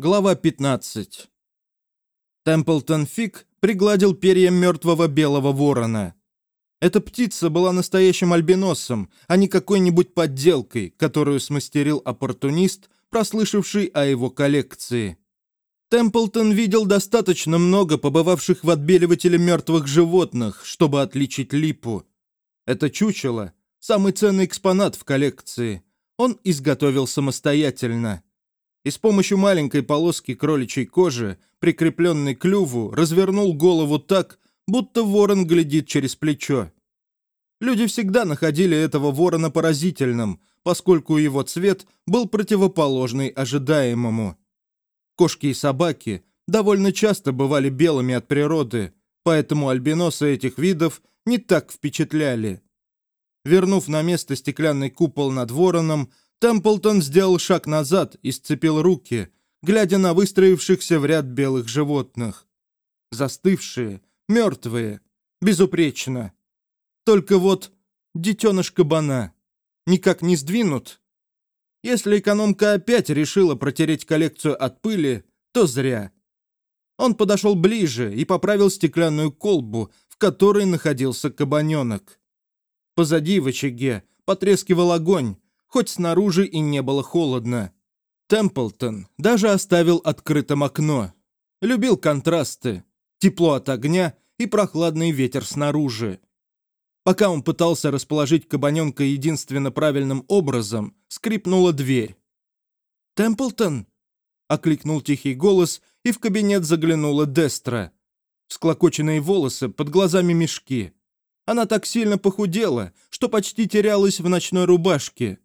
Глава 15. Темплтон Фиг пригладил перья мертвого белого ворона. Эта птица была настоящим альбиносом, а не какой-нибудь подделкой, которую смастерил оппортунист, прослышавший о его коллекции. Темплтон видел достаточно много побывавших в отбеливателе мертвых животных, чтобы отличить липу. Это чучело – самый ценный экспонат в коллекции. Он изготовил самостоятельно и с помощью маленькой полоски кроличьей кожи, прикрепленной к клюву, развернул голову так, будто ворон глядит через плечо. Люди всегда находили этого ворона поразительным, поскольку его цвет был противоположный ожидаемому. Кошки и собаки довольно часто бывали белыми от природы, поэтому альбиносы этих видов не так впечатляли. Вернув на место стеклянный купол над вороном, Темплтон сделал шаг назад и сцепил руки, глядя на выстроившихся в ряд белых животных. Застывшие, мертвые, безупречно. Только вот детеныш кабана никак не сдвинут. Если экономка опять решила протереть коллекцию от пыли, то зря. Он подошел ближе и поправил стеклянную колбу, в которой находился кабаненок. Позади в очаге потрескивал огонь, хоть снаружи и не было холодно. Темплтон даже оставил открытым окно. Любил контрасты, тепло от огня и прохладный ветер снаружи. Пока он пытался расположить кабаненка единственно правильным образом, скрипнула дверь. «Темплтон!» — окликнул тихий голос, и в кабинет заглянула Дестра. Склокоченные волосы, под глазами мешки. Она так сильно похудела, что почти терялась в ночной рубашке.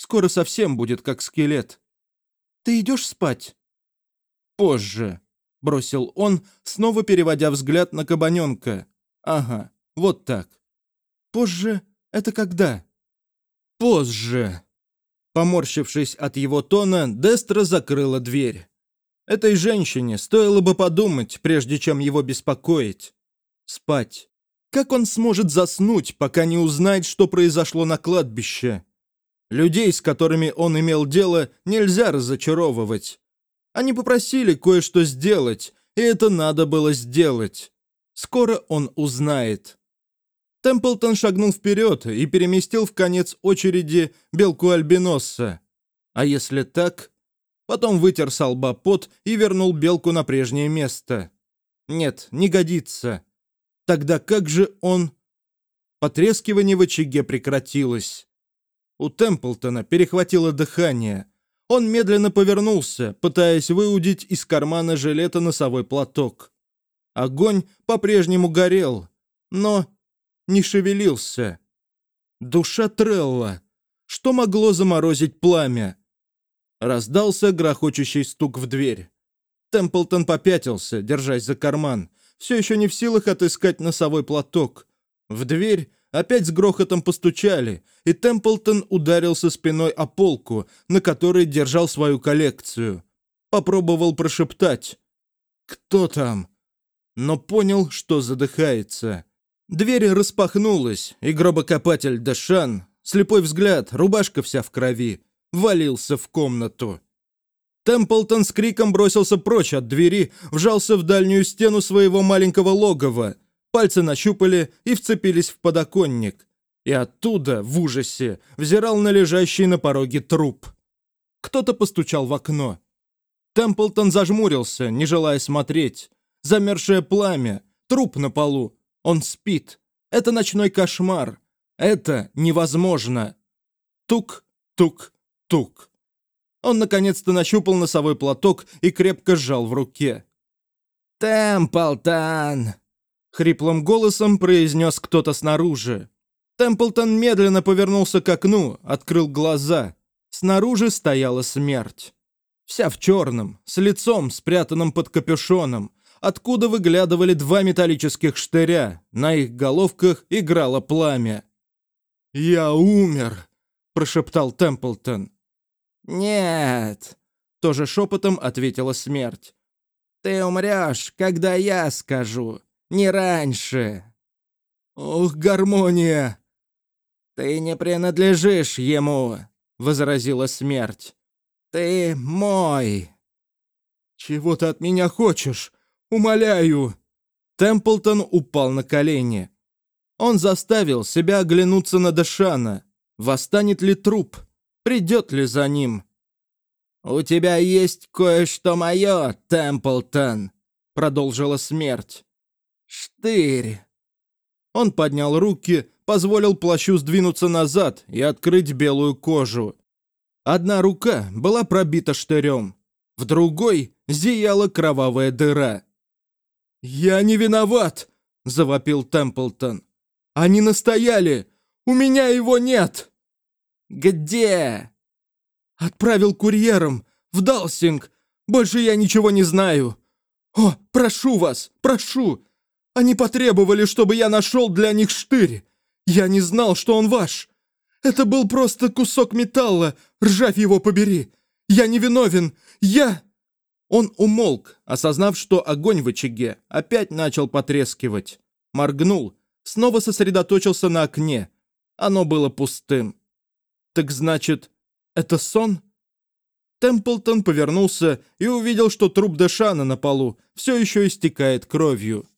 Скоро совсем будет как скелет. Ты идешь спать?» «Позже», — бросил он, снова переводя взгляд на кабаненка. «Ага, вот так. Позже — это когда?» «Позже». Поморщившись от его тона, Дестра закрыла дверь. Этой женщине стоило бы подумать, прежде чем его беспокоить. Спать. Как он сможет заснуть, пока не узнает, что произошло на кладбище? Людей, с которыми он имел дело, нельзя разочаровывать. Они попросили кое-что сделать, и это надо было сделать. Скоро он узнает. Темплтон шагнул вперед и переместил в конец очереди белку альбиноса. А если так? Потом вытер с пот и вернул белку на прежнее место. Нет, не годится. Тогда как же он... Потрескивание в очаге прекратилось. У Темплтона перехватило дыхание. Он медленно повернулся, пытаясь выудить из кармана жилета носовой платок. Огонь по-прежнему горел, но не шевелился. Душа Трелла. Что могло заморозить пламя? Раздался грохочущий стук в дверь. Темплтон попятился, держась за карман, все еще не в силах отыскать носовой платок. В дверь опять с грохотом постучали, и Темплтон ударился спиной о полку, на которой держал свою коллекцию. Попробовал прошептать «Кто там?», но понял, что задыхается. Дверь распахнулась, и гробокопатель Дэшан, слепой взгляд, рубашка вся в крови, валился в комнату. Темплтон с криком бросился прочь от двери, вжался в дальнюю стену своего маленького логова — Пальцы нащупали и вцепились в подоконник. И оттуда, в ужасе, взирал на лежащий на пороге труп. Кто-то постучал в окно. Темплтон зажмурился, не желая смотреть. Замершее пламя, труп на полу. Он спит. Это ночной кошмар. Это невозможно. Тук, тук, тук. Он наконец-то нащупал носовой платок и крепко сжал в руке. «Темплтон!» Хриплым голосом произнес кто-то снаружи. Темплтон медленно повернулся к окну, открыл глаза. Снаружи стояла смерть. Вся в черном, с лицом, спрятанным под капюшоном, откуда выглядывали два металлических штыря, на их головках играло пламя. «Я умер», — прошептал Темплтон. «Нет», — тоже шепотом ответила смерть. «Ты умрешь, когда я скажу не раньше. Ох, гармония! Ты не принадлежишь ему, возразила смерть. Ты мой. «Чего ты от меня хочешь? Умоляю!» Темплтон упал на колени. Он заставил себя оглянуться на Дэшана. Восстанет ли труп? Придет ли за ним? «У тебя есть кое-что мое, Темплтон», — продолжила смерть. «Штырь». Он поднял руки, позволил плащу сдвинуться назад и открыть белую кожу. Одна рука была пробита штырем, в другой зияла кровавая дыра. «Я не виноват!» — завопил Темплтон. «Они настояли! У меня его нет!» «Где?» «Отправил курьером, в Далсинг. Больше я ничего не знаю. О, прошу вас, прошу! Они потребовали, чтобы я нашел для них штырь. Я не знал, что он ваш. Это был просто кусок металла, ржавь его побери. Я не виновен, я...» Он умолк, осознав, что огонь в очаге опять начал потрескивать. Моргнул, снова сосредоточился на окне. Оно было пустым. «Так значит, это сон?» Темплтон повернулся и увидел, что труп Дэшана на полу все еще истекает кровью.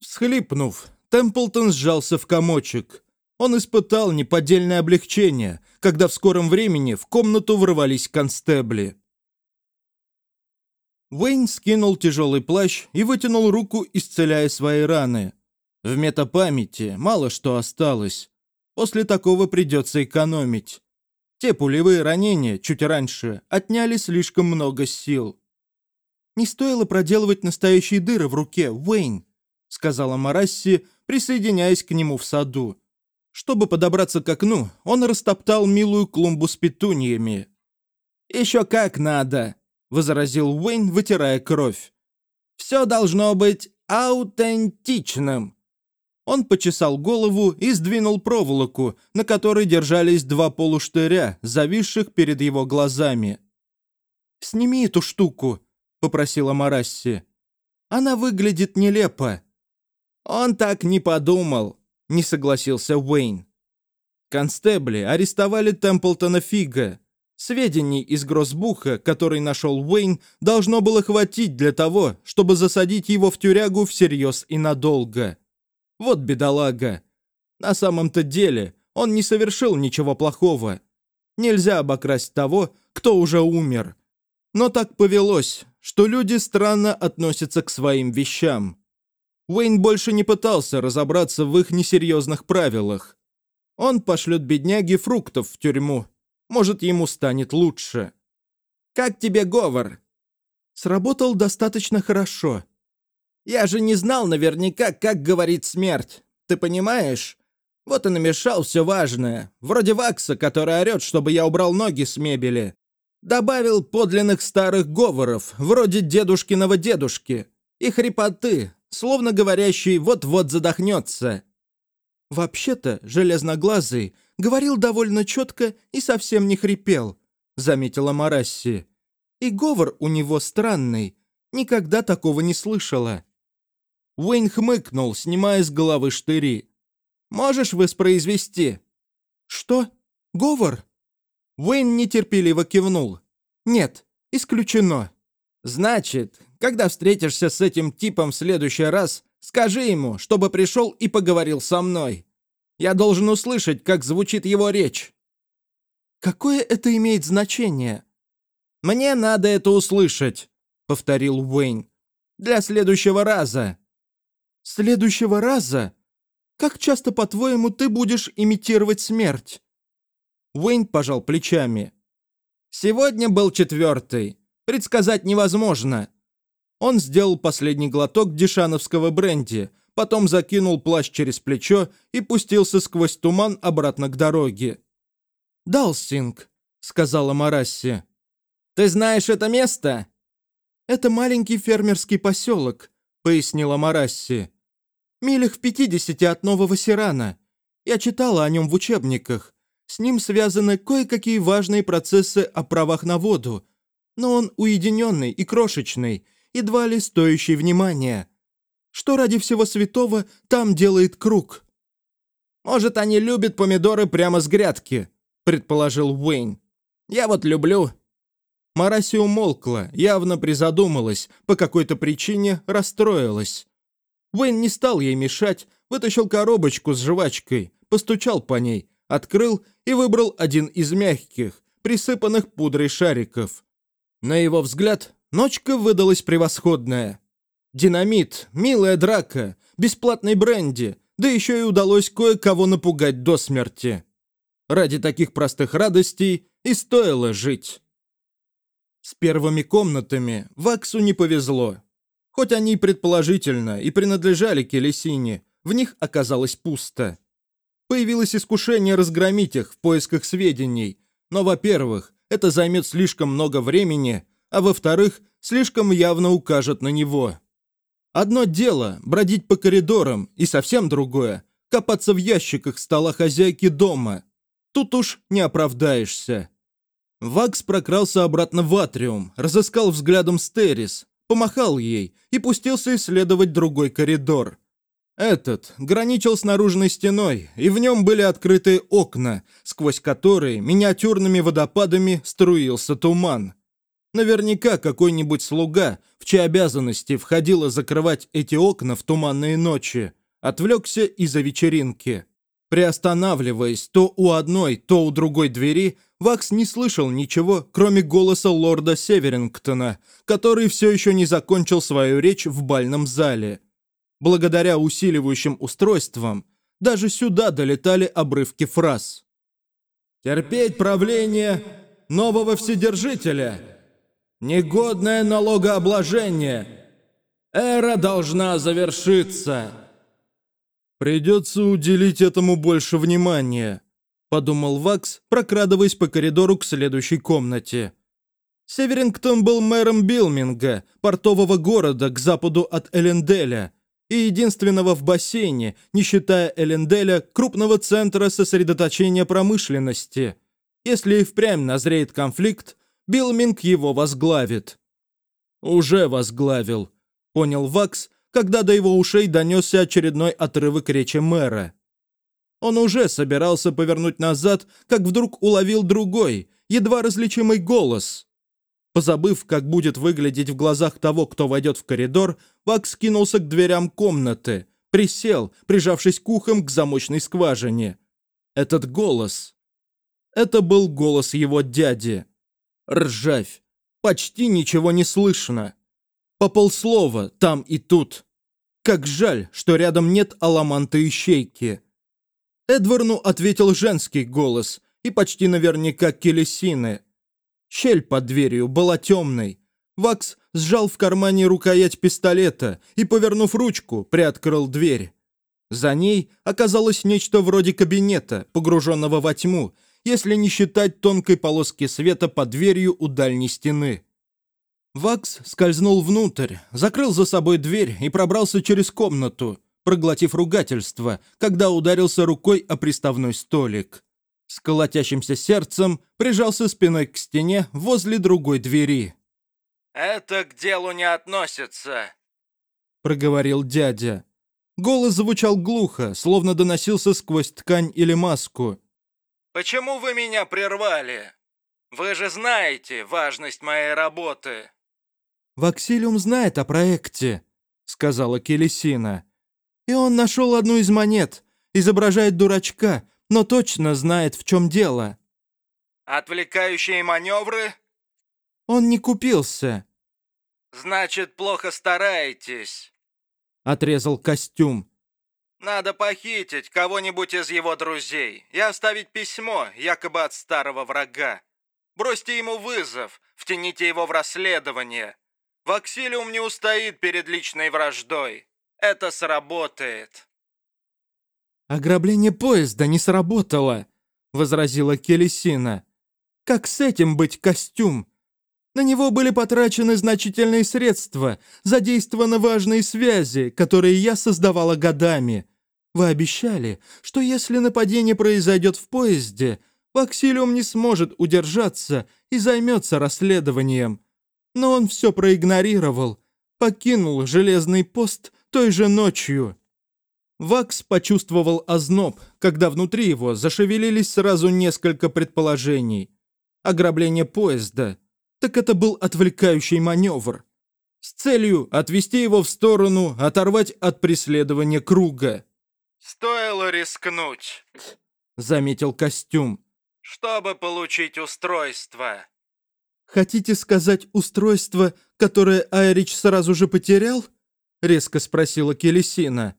Всхлипнув, Темплтон сжался в комочек. Он испытал неподдельное облегчение, когда в скором времени в комнату ворвались констебли. Уэйн скинул тяжелый плащ и вытянул руку, исцеляя свои раны. В метапамяти мало что осталось. После такого придется экономить. Те пулевые ранения чуть раньше отняли слишком много сил. «Не стоило проделывать настоящие дыры в руке, Уэйн», сказала Марасси, присоединяясь к нему в саду. Чтобы подобраться к окну, он растоптал милую клумбу с петуньями. «Еще как надо!» — возразил Уэйн, вытирая кровь. «Все должно быть аутентичным». Он почесал голову и сдвинул проволоку, на которой держались два полуштыря, зависших перед его глазами. «Сними эту штуку», — попросила Марасси. «Она выглядит нелепо». «Он так не подумал», — не согласился Уэйн. Констебли арестовали Темплтона Фига, Сведений из Гроссбуха, который нашел Уэйн, должно было хватить для того, чтобы засадить его в тюрягу всерьез и надолго. Вот бедолага. На самом-то деле он не совершил ничего плохого. Нельзя обокрасть того, кто уже умер. Но так повелось, что люди странно относятся к своим вещам. Уэйн больше не пытался разобраться в их несерьезных правилах. Он пошлет бедняге фруктов в тюрьму, может, ему станет лучше. Как тебе говор? Сработал достаточно хорошо. Я же не знал наверняка, как говорит смерть. Ты понимаешь? Вот и намешал все важное. Вроде вакса, который орет, чтобы я убрал ноги с мебели. Добавил подлинных старых говоров, вроде дедушкиного дедушки. И хрипоты, словно говорящий вот-вот задохнется. Вообще-то, железноглазый говорил довольно четко и совсем не хрипел», — заметила Марасси. «И говор у него странный. Никогда такого не слышала». Уэйн хмыкнул, снимая с головы штыри. «Можешь воспроизвести?» «Что? Говор?» Уэйн нетерпеливо кивнул. «Нет, исключено». «Значит, когда встретишься с этим типом в следующий раз, скажи ему, чтобы пришел и поговорил со мной. Я должен услышать, как звучит его речь». «Какое это имеет значение?» «Мне надо это услышать», — повторил Уэйн. «Для следующего раза». «Следующего раза? Как часто, по-твоему, ты будешь имитировать смерть?» Уэйн пожал плечами. «Сегодня был четвертый. Предсказать невозможно». Он сделал последний глоток дешановского бренди, потом закинул плащ через плечо и пустился сквозь туман обратно к дороге. «Далсинг», — сказала Марасси. «Ты знаешь это место?» «Это маленький фермерский поселок», — пояснила Марасси. «Милях в пятидесяти от Нового Сирана. Я читала о нем в учебниках. С ним связаны кое-какие важные процессы о правах на воду. Но он уединенный и крошечный, едва ли стоящий внимания. Что ради всего святого там делает круг?» «Может, они любят помидоры прямо с грядки», — предположил Уэйн. «Я вот люблю». Мараси умолкла, явно призадумалась, по какой-то причине расстроилась. Уэйн не стал ей мешать, вытащил коробочку с жвачкой, постучал по ней, открыл и выбрал один из мягких, присыпанных пудрой шариков. На его взгляд, ночка выдалась превосходная. Динамит, милая драка, бесплатный бренди, да еще и удалось кое-кого напугать до смерти. Ради таких простых радостей и стоило жить. С первыми комнатами Ваксу не повезло. Хоть они предположительно и принадлежали Келесине, в них оказалось пусто. Появилось искушение разгромить их в поисках сведений, но, во-первых, это займет слишком много времени, а во-вторых, слишком явно укажет на него. Одно дело – бродить по коридорам, и совсем другое – копаться в ящиках стола хозяйки дома. Тут уж не оправдаешься. Вакс прокрался обратно в атриум, разыскал взглядом Стерис, помахал ей и пустился исследовать другой коридор. Этот граничил с наружной стеной, и в нем были открыты окна, сквозь которые миниатюрными водопадами струился туман. Наверняка какой-нибудь слуга, в чьи обязанности входило закрывать эти окна в туманные ночи, отвлекся из-за вечеринки. Приостанавливаясь то у одной, то у другой двери, Вакс не слышал ничего, кроме голоса лорда Северингтона, который все еще не закончил свою речь в бальном зале. Благодаря усиливающим устройствам, даже сюда долетали обрывки фраз. «Терпеть правление нового Вседержителя! Негодное налогообложение! Эра должна завершиться!» «Придется уделить этому больше внимания», — подумал Вакс, прокрадываясь по коридору к следующей комнате. Северингтон был мэром Билминга, портового города к западу от Эленделя, и единственного в бассейне, не считая Эленделя, крупного центра сосредоточения промышленности. Если и впрямь назреет конфликт, Билминг его возглавит. «Уже возглавил», — понял Вакс, когда до его ушей донесся очередной отрывок речи мэра. Он уже собирался повернуть назад, как вдруг уловил другой, едва различимый голос. Позабыв, как будет выглядеть в глазах того, кто войдет в коридор, Вакс кинулся к дверям комнаты, присел, прижавшись к ухам к замочной скважине. Этот голос... Это был голос его дяди. Ржавь. Почти ничего не слышно. По полслова там и тут. Как жаль, что рядом нет аламанта и щейки. Эдварну ответил женский голос, и почти наверняка Келесины. Щель под дверью была темной. Вакс сжал в кармане рукоять пистолета и, повернув ручку, приоткрыл дверь. За ней оказалось нечто вроде кабинета, погруженного во тьму, если не считать тонкой полоски света под дверью у дальней стены. Вакс скользнул внутрь, закрыл за собой дверь и пробрался через комнату, проглотив ругательство, когда ударился рукой о приставной столик. С колотящимся сердцем прижался спиной к стене возле другой двери. «Это к делу не относится», — проговорил дядя. Голос звучал глухо, словно доносился сквозь ткань или маску. «Почему вы меня прервали? Вы же знаете важность моей работы». «Ваксилиум знает о проекте», — сказала Келесина. «И он нашел одну из монет, изображает дурачка, но точно знает, в чем дело». «Отвлекающие маневры?» «Он не купился». «Значит, плохо стараетесь», — отрезал костюм. «Надо похитить кого-нибудь из его друзей и оставить письмо, якобы от старого врага. Бросьте ему вызов, втяните его в расследование. Ваксилиум не устоит перед личной враждой. Это сработает. «Ограбление поезда не сработало», — возразила Келесина. «Как с этим быть костюм? На него были потрачены значительные средства, задействованы важные связи, которые я создавала годами. Вы обещали, что если нападение произойдет в поезде, Ваксилиум не сможет удержаться и займется расследованием но он все проигнорировал, покинул железный пост той же ночью. Вакс почувствовал озноб, когда внутри его зашевелились сразу несколько предположений. Ограбление поезда. так это был отвлекающий маневр. С целью отвести его в сторону, оторвать от преследования круга. «Стоило рискнуть», — заметил костюм. «Чтобы получить устройство». «Хотите сказать устройство, которое Айрич сразу же потерял?» — резко спросила Келесина.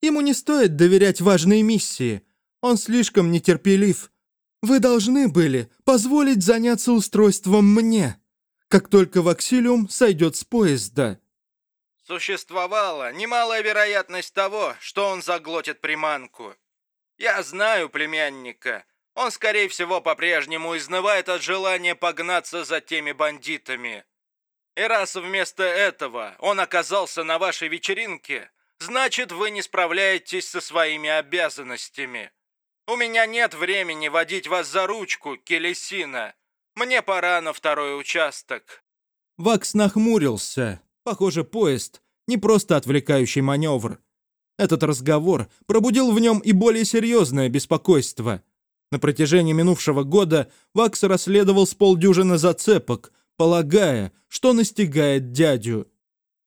«Ему не стоит доверять важные миссии. Он слишком нетерпелив. Вы должны были позволить заняться устройством мне, как только Ваксилиум сойдет с поезда». Существовала немалая вероятность того, что он заглотит приманку. Я знаю племянника. Он, скорее всего, по-прежнему изнывает от желания погнаться за теми бандитами. И раз вместо этого он оказался на вашей вечеринке, значит, вы не справляетесь со своими обязанностями. У меня нет времени водить вас за ручку, Келесина. Мне пора на второй участок». Вакс нахмурился. Похоже, поезд — не просто отвлекающий маневр. Этот разговор пробудил в нем и более серьезное беспокойство. На протяжении минувшего года Вакс расследовал с полдюжины зацепок, полагая, что настигает дядю.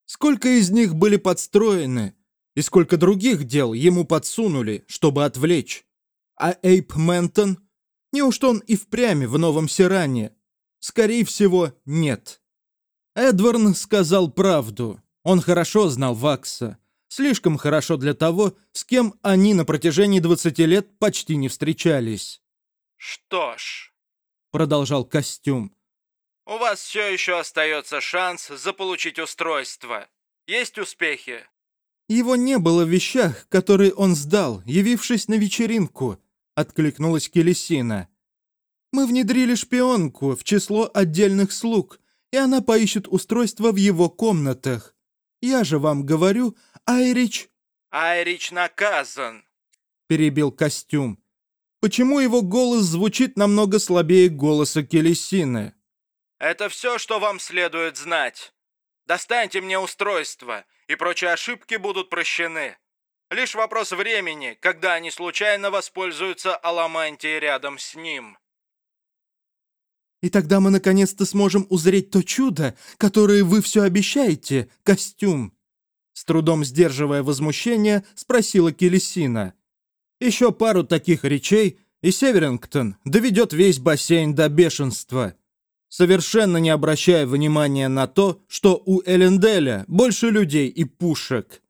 Сколько из них были подстроены, и сколько других дел ему подсунули, чтобы отвлечь. А Эйп Ментон? Неужто он и впрямь в Новом Сиране? Скорее всего, нет. Эдварн сказал правду. Он хорошо знал Вакса. Слишком хорошо для того, с кем они на протяжении 20 лет почти не встречались. «Что ж», — продолжал костюм, — «у вас все еще остается шанс заполучить устройство. Есть успехи?» «Его не было в вещах, которые он сдал, явившись на вечеринку», — откликнулась Келесина. «Мы внедрили шпионку в число отдельных слуг, и она поищет устройство в его комнатах. Я же вам говорю, Айрич...» «Айрич наказан», — перебил костюм. «Почему его голос звучит намного слабее голоса Келесины?» «Это все, что вам следует знать. Достаньте мне устройство, и прочие ошибки будут прощены. Лишь вопрос времени, когда они случайно воспользуются Аламантией рядом с ним». И тогда мы наконец-то сможем узреть то чудо, которое вы все обещаете, костюм!» С трудом сдерживая возмущение, спросила Келесина. «Еще пару таких речей, и Северингтон доведет весь бассейн до бешенства, совершенно не обращая внимания на то, что у Эленделя больше людей и пушек».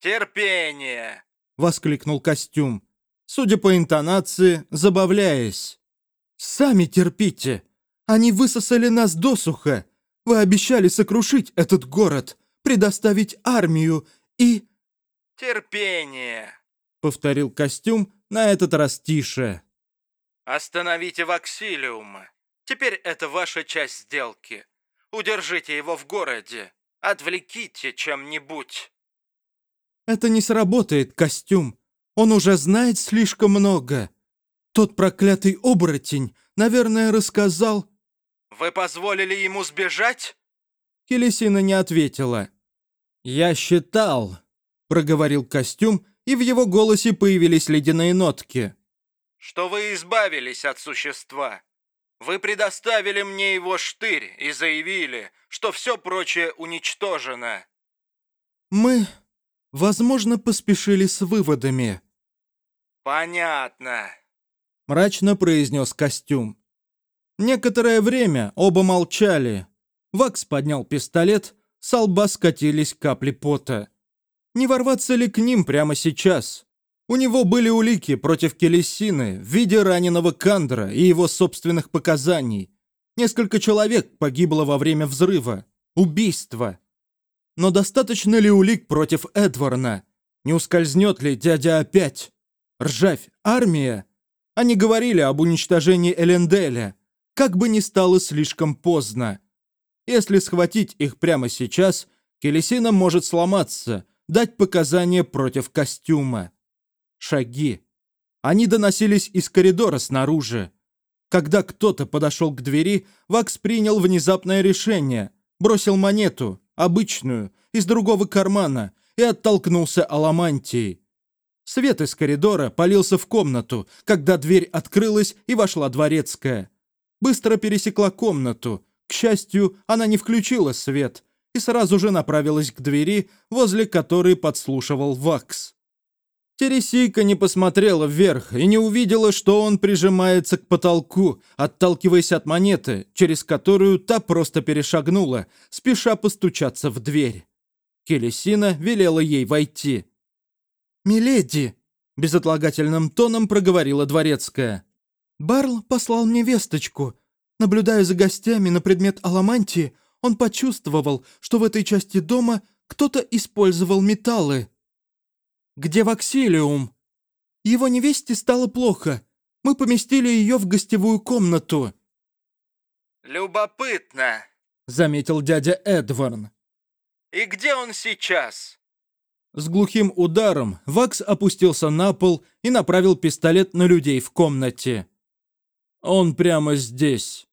«Терпение!» — воскликнул костюм, судя по интонации, забавляясь. «Сами терпите! Они высосали нас досуха! Вы обещали сокрушить этот город, предоставить армию и...» «Терпение!» — повторил костюм, на этот раз тише. «Остановите Ваксилиум. Теперь это ваша часть сделки. Удержите его в городе. Отвлеките чем-нибудь». «Это не сработает, костюм. Он уже знает слишком много. Тот проклятый оборотень, наверное, рассказал...» «Вы позволили ему сбежать?» Келесина не ответила. «Я считал», — проговорил костюм, и в его голосе появились ледяные нотки. «Что вы избавились от существа. Вы предоставили мне его штырь и заявили, что все прочее уничтожено». «Мы, возможно, поспешили с выводами». «Понятно», мрачно произнес костюм. Некоторое время оба молчали. Вакс поднял пистолет, с лба скатились капли пота. Не ворваться ли к ним прямо сейчас? У него были улики против Келесины в виде раненого Кандра и его собственных показаний. Несколько человек погибло во время взрыва. Убийство. Но достаточно ли улик против Эдварна? Не ускользнет ли дядя опять? Ржавь, армия? Они говорили об уничтожении Эленделя, как бы ни стало слишком поздно. Если схватить их прямо сейчас, Келесина может сломаться, дать показания против костюма. Шаги. Они доносились из коридора снаружи. Когда кто-то подошел к двери, Вакс принял внезапное решение, бросил монету, обычную, из другого кармана, и оттолкнулся аламантией. Свет из коридора полился в комнату, когда дверь открылась и вошла дворецкая. Быстро пересекла комнату, К счастью, она не включила свет и сразу же направилась к двери, возле которой подслушивал Вакс. Тересийка не посмотрела вверх и не увидела, что он прижимается к потолку, отталкиваясь от монеты, через которую та просто перешагнула, спеша постучаться в дверь. Келесина велела ей войти. «Миледи!» — безотлагательным тоном проговорила дворецкая. «Барл послал мне весточку. Наблюдая за гостями на предмет аламантии, он почувствовал, что в этой части дома кто-то использовал металлы». «Где Ваксилиум?» «Его невесте стало плохо. Мы поместили ее в гостевую комнату». «Любопытно», — заметил дядя Эдварн. «И где он сейчас?» С глухим ударом Вакс опустился на пол и направил пистолет на людей в комнате. «Он прямо здесь».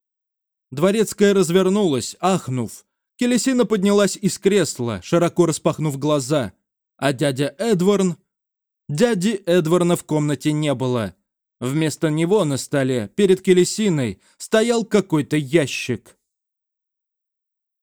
Дворецкая развернулась, ахнув. Келесина поднялась из кресла, широко распахнув глаза — а дядя Эдварн... Дяди Эдварна в комнате не было. Вместо него на столе, перед келесиной, стоял какой-то ящик.